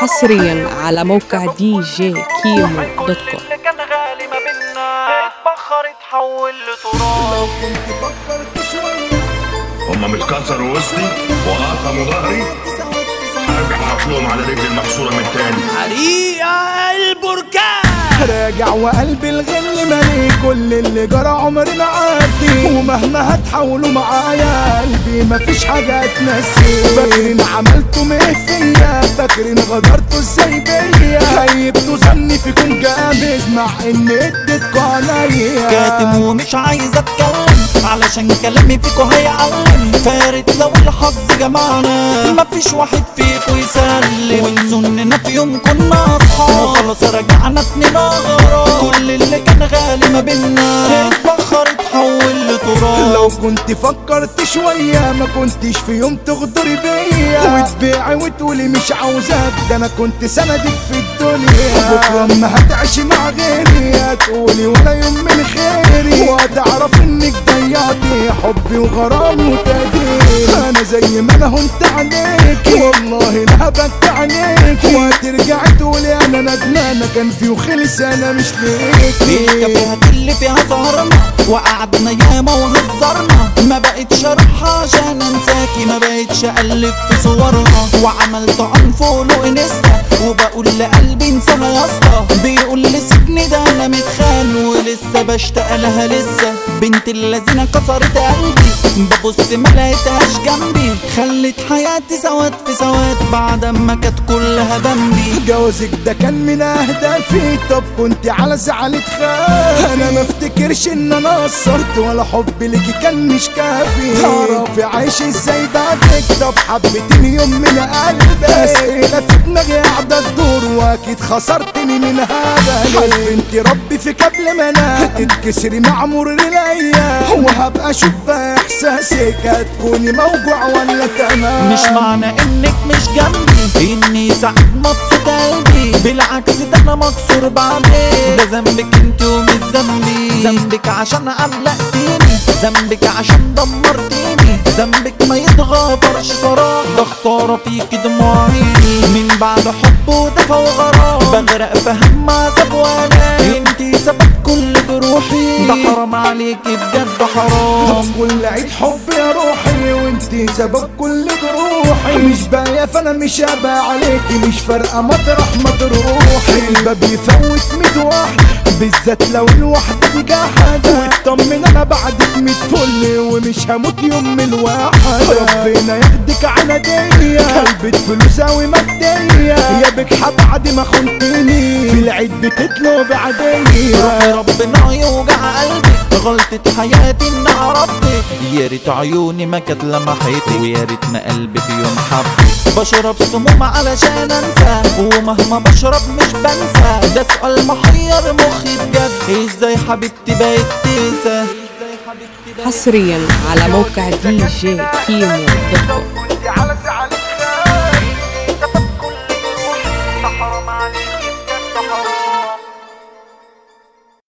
حصريا على موقع دي جي كيمو dot com اللي كان غالي ما بينا اتبخر اتحول لتراب. كنت فكرت شوية هما متكسروا وسطي وقطموا ظهري. هرجع مطلوم على رجلي المكسوره من تاني البركان راجع وقلبي الغل مالي كل اللي جرى عمري معدي ومهما هتحاولوا معايا قلبي مفيش حاجة تنسي. فاكرين عملتوا إيه فيا فاكرين غدرتوا إزاي بيا. خيبتوا ظني فيكم جامد مع إن اديتكوا عليا. كاتم ومش عايز أتكلم علشان كلامي فيكو هيعلم فارد لو الحظ جمعنا مفيش واحد فيكو يسلم وانسوا اننا في يوم كنا اصحاب وخلاص رجعنا اتنين اغراب كل اللي كان غالي ما بينا اتبخر اتحول لتراب لو كنت فكرت شوية ما كنتش في يوم تغدري بيا. وتبيعي وتقولي مش عاوزاك ده أنا كنت سندك في الدنيا. بكرة اما هتعيشي مع غيري هتقولي ولا يوم من خيري وهتعرف إنك ضيعتي حبي وغرامي وتقديري أنا زي ما أنا هنت عليك والله لا هبت عليك وهترجعي تقولي أنا ندمانة. كان في وخلص أنا مش ليكي الكافيهات اللي فيها سهرنا وقعدنا ياما وهزرنا. ما بقتش أروح عشان انساكي ما بقتش اقلب في صورها وعملت unfollow انستا وبقول لقلبي انساها يا اسطى. بيقول لي سجن ده أنا متخان ولسه بشتاق لها لسه. بنت اللذينة كسرت قلبي. ببص ما لقيتهاش جنبي. خلت حياتي سواد في سواد بعد ما كانت كلها بمبي جوازك ده كان من أهدافي. طب كنت على زعل تخاف أنا ما افتكرش إن أنا قصرت ولا حب ليكي كان مش كافي. تعرفي عايش إزاي بعدك؟ طب حبيتني يوم من قلبي اسئله واكيد خسرتني من هذا انت ربي في قبل ما أنا تتكسري مع مرور الأيام. وهبقى أشوف بقى احساسك هتكوني موجوع ولا تمام. مش معنى إنك مش جنبي. إني سعيد مبسوط قلبي. بالعكس ده أنا مكسور بعدين ده ذنبك أنت ومش ذنبي. ذنبك عشان علقتيني ذنبك عشان دمرتيني ذنبك ما يتغفرش صراحة. ده خسارة فيك دموع عيني بعد حب ودفى وغرام. بغرق في هم عذاب وأنا انتي سبب كل جروحي. ده حرام عليكي بجد حرام. كل عيد حب يا روحي وانتي سبب كل جروحي. مش باية فانا مش هبقى عليكي مش فارقة مطرح ما تروحي الباب يفوت ميت واحد. بالذات لو الواحدة دي جحدة واطمن أنا بعدك ميت فل ومش هموت يوم الواحد. ربنا ياخدك على دية كلبة فلوس أوي يا بجحة بعد ما خنتني. في العيد بتطلب عادية ربنا يوجع قلبي. غلطة حياتي اني عرفتك يا ريت عيوني ما كانت لمحتك ويا ريت ما قلبي في يوم حبك بشرب سموم علشان أنسى. ومهما بشرب مش بنسى. ده سؤال محير مخي بجد إزاي حبيبتي بقت تنسى؟ حصريا على موقع دي جي كيمو dot